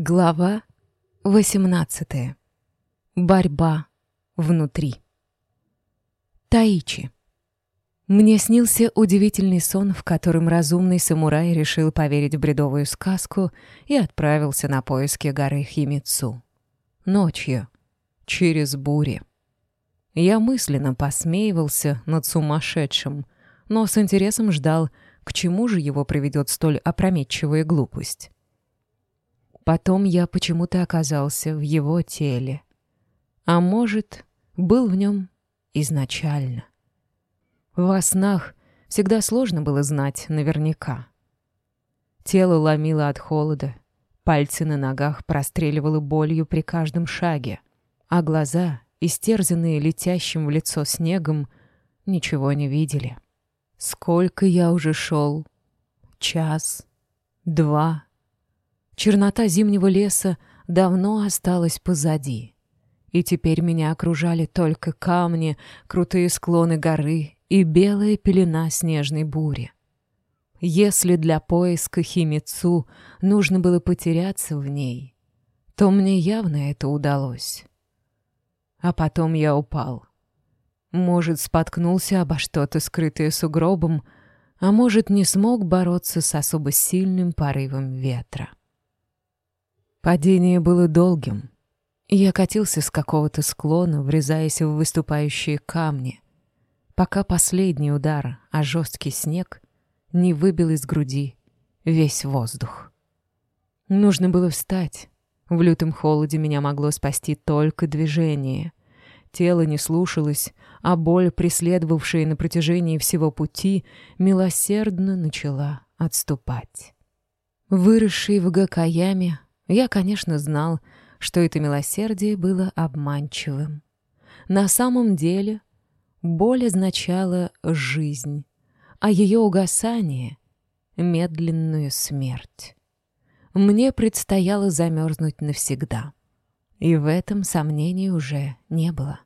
Глава 18. Борьба внутри. Таичи. Мне снился удивительный сон, в котором разумный самурай решил поверить в бредовую сказку и отправился на поиски горы Химицу. Ночью, через бури. Я мысленно посмеивался над сумасшедшим, но с интересом ждал, к чему же его приведет столь опрометчивая глупость. Потом я почему-то оказался в его теле. А может, был в нем изначально. Во снах всегда сложно было знать наверняка. Тело ломило от холода, пальцы на ногах простреливало болью при каждом шаге, а глаза, истерзанные летящим в лицо снегом, ничего не видели. Сколько я уже шел? Час? Два? Чернота зимнего леса давно осталась позади. И теперь меня окружали только камни, крутые склоны горы и белая пелена снежной бури. Если для поиска Химицу нужно было потеряться в ней, то мне явно это удалось. А потом я упал. Может, споткнулся обо что-то, скрытое сугробом, а может, не смог бороться с особо сильным порывом ветра. Падение было долгим. Я катился с какого-то склона, врезаясь в выступающие камни, пока последний удар, а жесткий снег не выбил из груди весь воздух. Нужно было встать. В лютом холоде меня могло спасти только движение. Тело не слушалось, а боль, преследовавшая на протяжении всего пути, милосердно начала отступать. Выросший в Гакаяме, я, конечно, знал, что это милосердие было обманчивым. На самом деле боль означала жизнь, а ее угасание — медленную смерть. Мне предстояло замерзнуть навсегда, и в этом сомнений уже не было.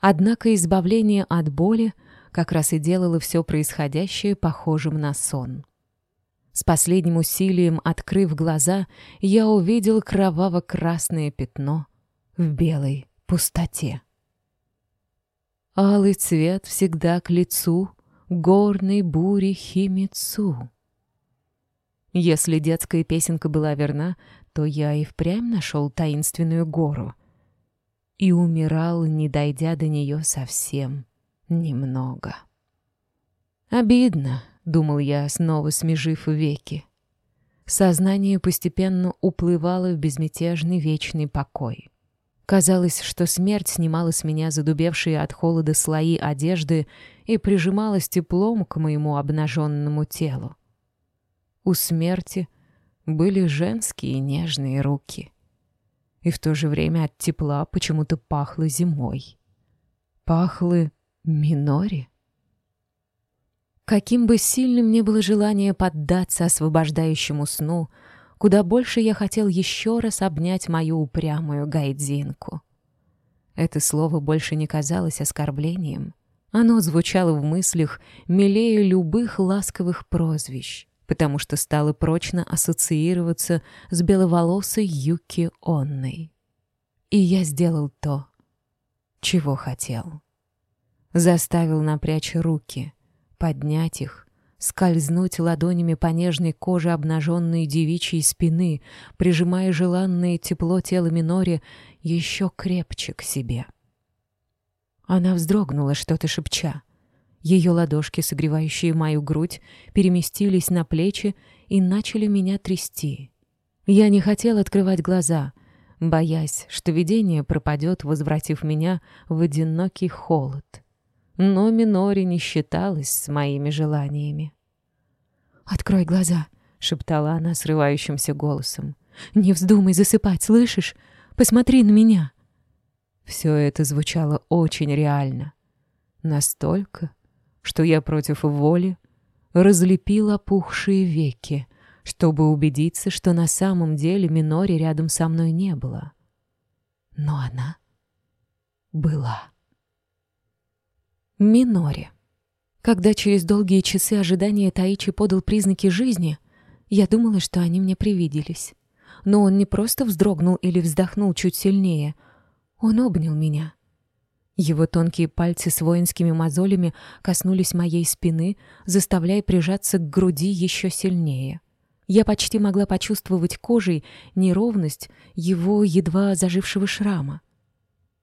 Однако избавление от боли как раз и делало все происходящее похожим на сон. С последним усилием, открыв глаза, я увидел кроваво-красное пятно в белой пустоте. Алый цвет всегда к лицу горной бури Химицу. Если детская песенка была верна, то я и впрямь нашел таинственную гору и умирал, не дойдя до нее совсем немного. Обидно, — думал я, снова смежив веки. Сознание постепенно уплывало в безмятежный вечный покой. Казалось, что смерть снимала с меня задубевшие от холода слои одежды и прижималась теплом к моему обнаженному телу. У смерти были женские нежные руки. И в то же время от тепла почему-то пахло зимой. Пахло Минори. Каким бы сильным ни было желание поддаться освобождающему сну, куда больше я хотел еще раз обнять мою упрямую гайдзинку. Это слово больше не казалось оскорблением. Оно звучало в мыслях милее любых ласковых прозвищ, потому что стало прочно ассоциироваться с беловолосой Юки Онной. И я сделал то, чего хотел. Заставил напрячь руки — поднять их, скользнуть ладонями по нежной коже обнаженной девичьей спины, прижимая желанное тепло тела Минори еще крепче к себе. Она вздрогнула, что-то шепча. Ее ладошки, согревающие мою грудь, переместились на плечи и начали меня трясти. Я не хотел открывать глаза, боясь, что видение пропадет, возвратив меня в одинокий холод но Минори не считалась с моими желаниями. «Открой глаза», — шептала она срывающимся голосом. «Не вздумай засыпать, слышишь? Посмотри на меня». Все это звучало очень реально. Настолько, что я против воли разлепил опухшие веки, чтобы убедиться, что на самом деле Минори рядом со мной не было. Но она была. Минори. Когда через долгие часы ожидания Таичи подал признаки жизни, я думала, что они мне привиделись. но он не просто вздрогнул или вздохнул чуть сильнее. Он обнял меня. Его тонкие пальцы с воинскими мозолями коснулись моей спины, заставляя прижаться к груди еще сильнее. Я почти могла почувствовать кожей неровность его едва зажившего шрама.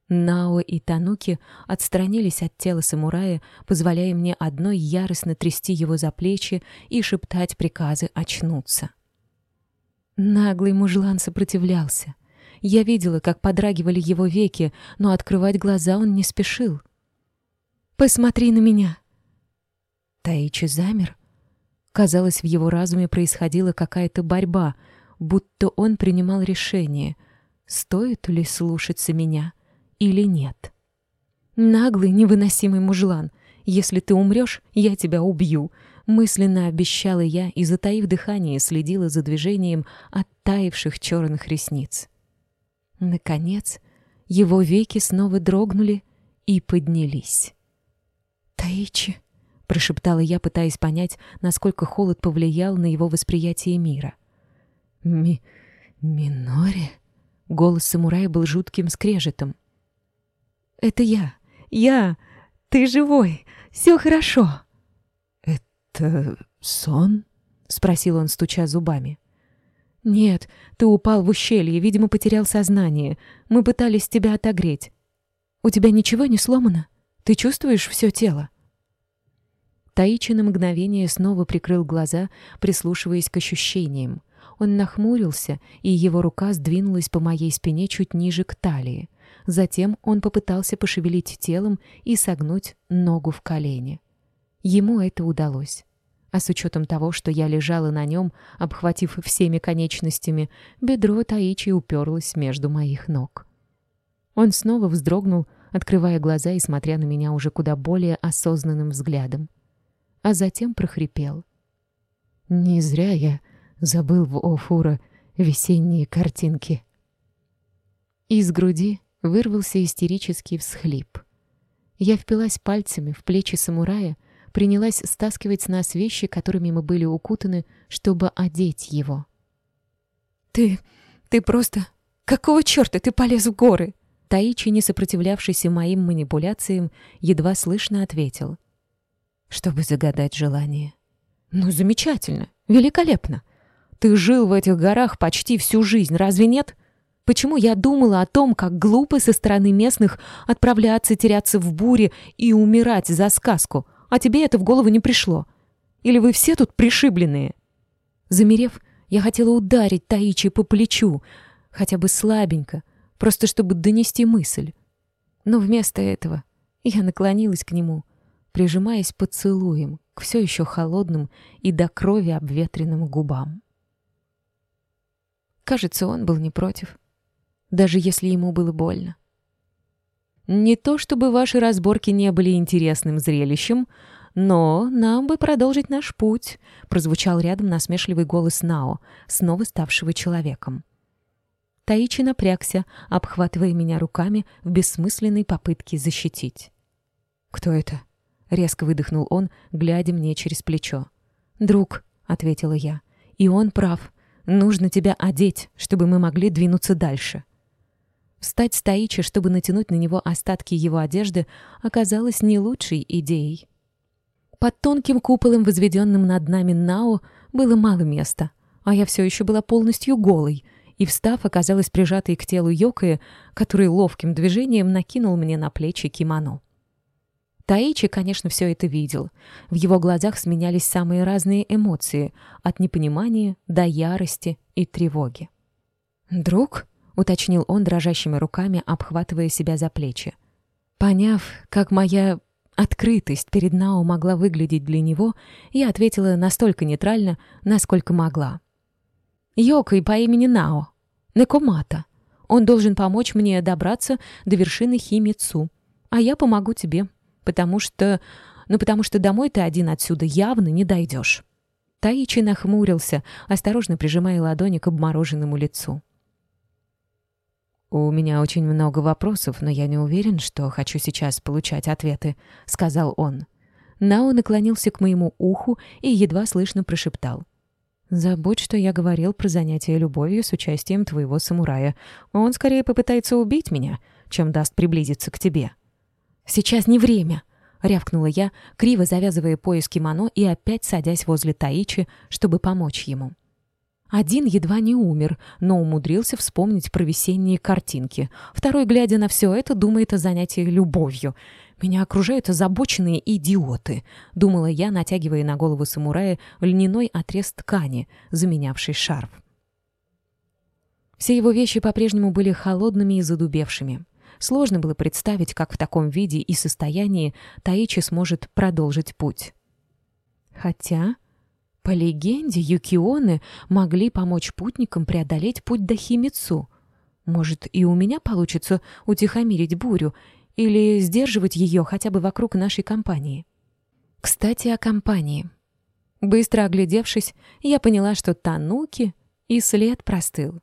Нао и Тануки отстранились от тела самурая, позволяя мне одной яростно трясти его за плечи и шептать приказы очнуться. Наглый мужлан сопротивлялся. Я видела, как подрагивали его веки, но открывать глаза он не спешил. «Посмотри на меня!» Таичи замер. Казалось, в его разуме происходила какая-то борьба, будто он принимал решение, стоит ли слушаться меня или нет. «Наглый, невыносимый мужлан! Если ты умрешь, я тебя убью!» Мысленно обещала я и, затаив дыхание, следила за движением оттаивших черных ресниц. Наконец, его веки снова дрогнули и поднялись. «Таичи!» — прошептала я, пытаясь понять, насколько холод повлиял на его восприятие мира. «Ми... Минори?» Голос самурая был жутким скрежетом. «Это я! Я! Ты живой! Все хорошо!» «Это сон?» — спросил он, стуча зубами. «Нет, ты упал в ущелье, видимо, потерял сознание. Мы пытались тебя отогреть. У тебя ничего не сломано? Ты чувствуешь все тело?» Таичи на мгновение снова прикрыл глаза, прислушиваясь к ощущениям. Он нахмурился, и его рука сдвинулась по моей спине чуть ниже к талии. Затем он попытался пошевелить телом и согнуть ногу в колени. Ему это удалось. А с учетом того, что я лежала на нем, обхватив всеми конечностями, бедро Таичи уперлось между моих ног. Он снова вздрогнул, открывая глаза и смотря на меня уже куда более осознанным взглядом. А затем прохрипел. «Не зря я забыл в Офура весенние картинки». Из груди вырвался истерический всхлип. Я впилась пальцами в плечи самурая, принялась стаскивать с нас вещи, которыми мы были укутаны, чтобы одеть его. «Ты... ты просто... Какого черта ты полез в горы?» Таичи, не сопротивлявшийся моим манипуляциям, едва слышно ответил. «Чтобы загадать желание». «Ну, замечательно, великолепно. Ты жил в этих горах почти всю жизнь, разве нет?» Почему я думала о том, как глупо со стороны местных отправляться теряться в буре и умирать за сказку, а тебе это в голову не пришло? Или вы все тут пришибленные?» Замерев, я хотела ударить Таичи по плечу, хотя бы слабенько, просто чтобы донести мысль. Но вместо этого я наклонилась к нему, прижимаясь поцелуем к все еще холодным и до крови обветренным губам. Кажется, он был не против даже если ему было больно. Не то чтобы ваши разборки не были интересным зрелищем, но нам бы продолжить наш путь, прозвучал рядом насмешливый голос Нао, снова ставшего человеком. Таичи напрягся, обхватывая меня руками в бессмысленной попытке защитить. «Кто это?» — резко выдохнул он, глядя мне через плечо. «Друг», — ответила я, — «и он прав. Нужно тебя одеть, чтобы мы могли двинуться дальше». Встать Таичи, чтобы натянуть на него остатки его одежды, оказалось не лучшей идеей. Под тонким куполом, возведенным над нами Нао, было мало места, а я все еще была полностью голой, и, встав, оказалась прижатой к телу Йокая, который ловким движением накинул мне на плечи кимоно. Таичи, конечно, все это видел. В его глазах сменялись самые разные эмоции, от непонимания до ярости и тревоги. «Друг?» Уточнил он дрожащими руками, обхватывая себя за плечи. Поняв, как моя открытость перед Нао могла выглядеть для него, я ответила настолько нейтрально, насколько могла. «Йокой по имени Нао. Некомата. Он должен помочь мне добраться до вершины Химицу, а я помогу тебе, потому что... Ну, потому что домой ты один отсюда явно не дойдешь». Таичи нахмурился, осторожно прижимая ладони к обмороженному лицу. «У меня очень много вопросов, но я не уверен, что хочу сейчас получать ответы», — сказал он. Нао наклонился к моему уху и едва слышно прошептал. Забудь, что я говорил про занятие любовью с участием твоего самурая. Он скорее попытается убить меня, чем даст приблизиться к тебе. Сейчас не время, рявкнула я, криво завязывая пояс кимоно и опять садясь возле Таичи, чтобы помочь ему. Один едва не умер, но умудрился вспомнить про весенние картинки. Второй, глядя на все это, думает о занятии любовью. «Меня окружают озабоченные идиоты», — думала я, натягивая на голову самурая льняной отрез ткани, заменявший шарф. Все его вещи по-прежнему были холодными и задубевшими. Сложно было представить, как в таком виде и состоянии Таичи сможет продолжить путь. Хотя, по легенде, юкионы могли помочь путникам преодолеть путь до Химицу. Может, и у меня получится утихомирить бурю или сдерживать ее хотя бы вокруг нашей компании. Кстати, о компании. Быстро оглядевшись, я поняла, что Тануки и след простыл.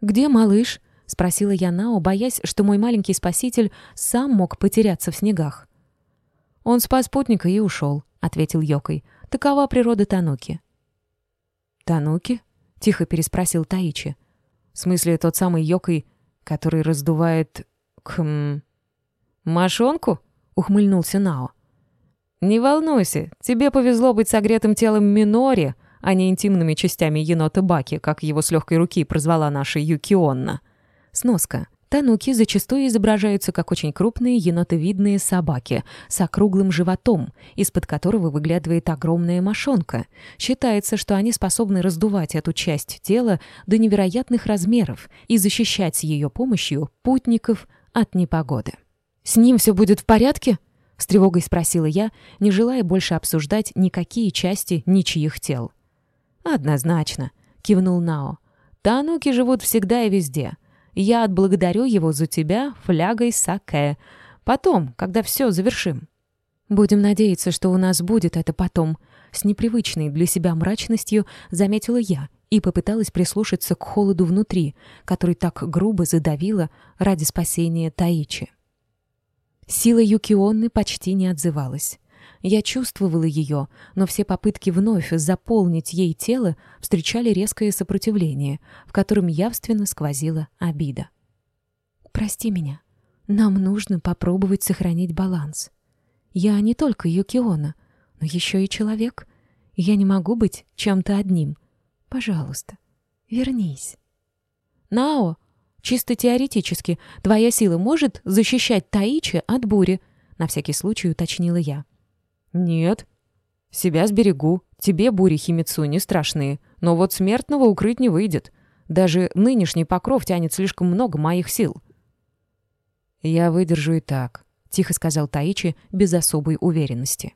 «Где малыш?» — спросила я Нао, боясь, что мой маленький спаситель сам мог потеряться в снегах. «Он спас спутника и ушел», — ответил Йокой. «Такова природа Тануки». «Тануки?» — тихо переспросил Таичи. «В смысле, тот самый Йокой, который раздувает... Хм... «Мошонку?» — ухмыльнулся Нао. «Не волнуйся, тебе повезло быть согретым телом Минори, а не интимными частями енота Баки, как его с легкой руки прозвала наша Юкионна». Сноска. Тануки зачастую изображаются как очень крупные енотовидные собаки с округлым животом, из-под которого выглядывает огромная мошонка. Считается, что они способны раздувать эту часть тела до невероятных размеров и защищать ее помощью путников от непогоды. «С ним все будет в порядке?» — с тревогой спросила я, не желая больше обсуждать никакие части ничьих тел. «Однозначно», — кивнул Нао. «Тануки живут всегда и везде». Я отблагодарю его за тебя флягой саке. Потом, когда все завершим. Будем надеяться, что у нас будет это потом. С непривычной для себя мрачностью заметила я и попыталась прислушаться к холоду внутри, который так грубо задавило ради спасения Таичи. Сила Юкионны почти не отзывалась. Я чувствовала ее, но все попытки вновь заполнить ей тело встречали резкое сопротивление, в котором явственно сквозила обида. «Прости меня. Нам нужно попробовать сохранить баланс. Я не только Юкиона, но еще и человек. Я не могу быть чем-то одним. Пожалуйста, вернись». «Нао, чисто теоретически, твоя сила может защищать Таичи от бури?» — на всякий случай уточнила я. «Нет. Себя сберегу. Тебе бури Химицу не страшные. Но вот смертного укрыть не выйдет. Даже нынешний покров тянет слишком много моих сил». «Я выдержу и так», — тихо сказал Таичи без особой уверенности.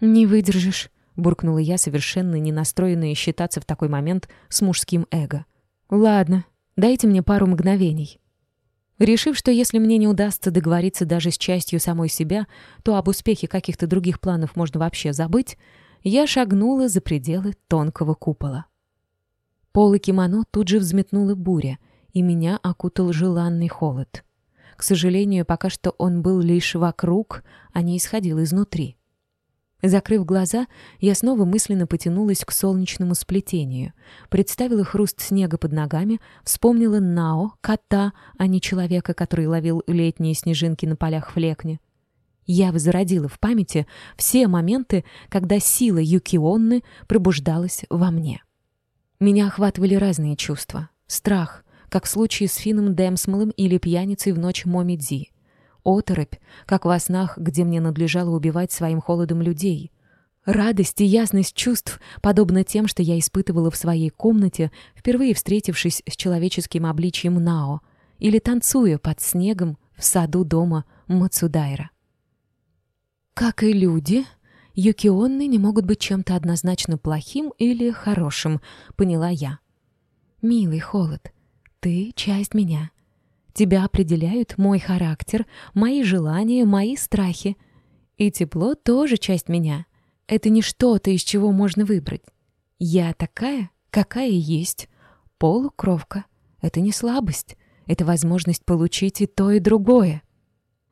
«Не выдержишь», — буркнула я, совершенно не настроенная считаться в такой момент с мужским эго. «Ладно, дайте мне пару мгновений». Решив, что если мне не удастся договориться даже с частью самой себя, то об успехе каких-то других планов можно вообще забыть, я шагнула за пределы тонкого купола. Полы кимоно тут же взметнула буря, и меня окутал желанный холод. К сожалению, пока что он был лишь вокруг, а не исходил изнутри. Закрыв глаза, я снова мысленно потянулась к солнечному сплетению, представила хруст снега под ногами, вспомнила Нао, кота, а не человека, который ловил летние снежинки на полях флекни. Я возродила в памяти все моменты, когда сила Юкионны пробуждалась во мне. Меня охватывали разные чувства. Страх, как в случае с Финном Дэмсмолом или пьяницей в ночь Момидзи — Оторопь, как во снах, где мне надлежало убивать своим холодом людей. Радость и ясность чувств, подобно тем, что я испытывала в своей комнате, впервые встретившись с человеческим обличьем Нао, или танцуя под снегом в саду дома Мацудайра. Как и люди, юкионны не могут быть чем-то однозначно плохим или хорошим, поняла я. Милый холод, ты часть меня — Тебя определяют мой характер, мои желания, мои страхи. И тепло тоже часть меня. Это не что-то, из чего можно выбрать. Я такая, какая есть. Полукровка. Это не слабость. Это возможность получить и то, и другое.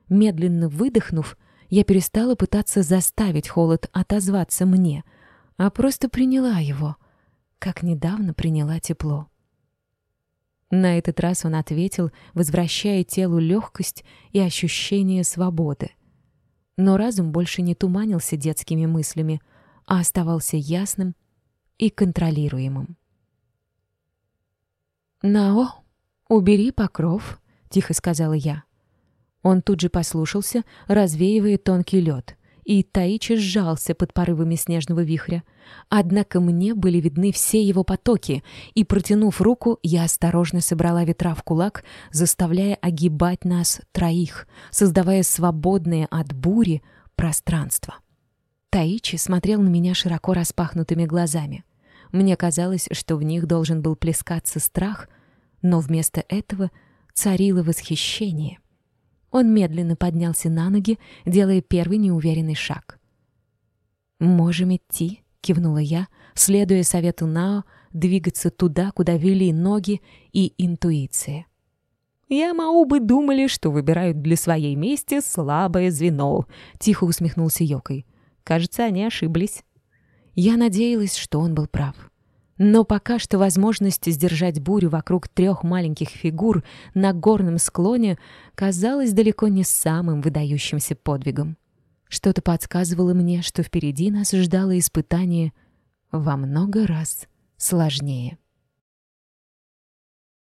Медленно выдохнув, я перестала пытаться заставить холод отозваться мне, а просто приняла его, как недавно приняла тепло. На этот раз он ответил, возвращая телу легкость и ощущение свободы. Но разум больше не туманился детскими мыслями, а оставался ясным и контролируемым. «Нао, убери покров», — тихо сказала я. Он тут же послушался, развеивая тонкий лед и Таичи сжался под порывами снежного вихря. Однако мне были видны все его потоки, и, протянув руку, я осторожно собрала ветра в кулак, заставляя огибать нас троих, создавая свободное от бури пространство. Таичи смотрел на меня широко распахнутыми глазами. Мне казалось, что в них должен был плескаться страх, но вместо этого царило восхищение — он медленно поднялся на ноги, делая первый неуверенный шаг. «Можем идти», — кивнула я, следуя совету Нао двигаться туда, куда вели ноги и интуиция. «Я бы думали, что выбирают для своей мести слабое звено», — тихо усмехнулся Йокой. «Кажется, они ошиблись». Я надеялась, что он был прав. Но пока что возможность сдержать бурю вокруг трех маленьких фигур на горном склоне казалась далеко не самым выдающимся подвигом. Что-то подсказывало мне, что впереди нас ждало испытание во много раз сложнее.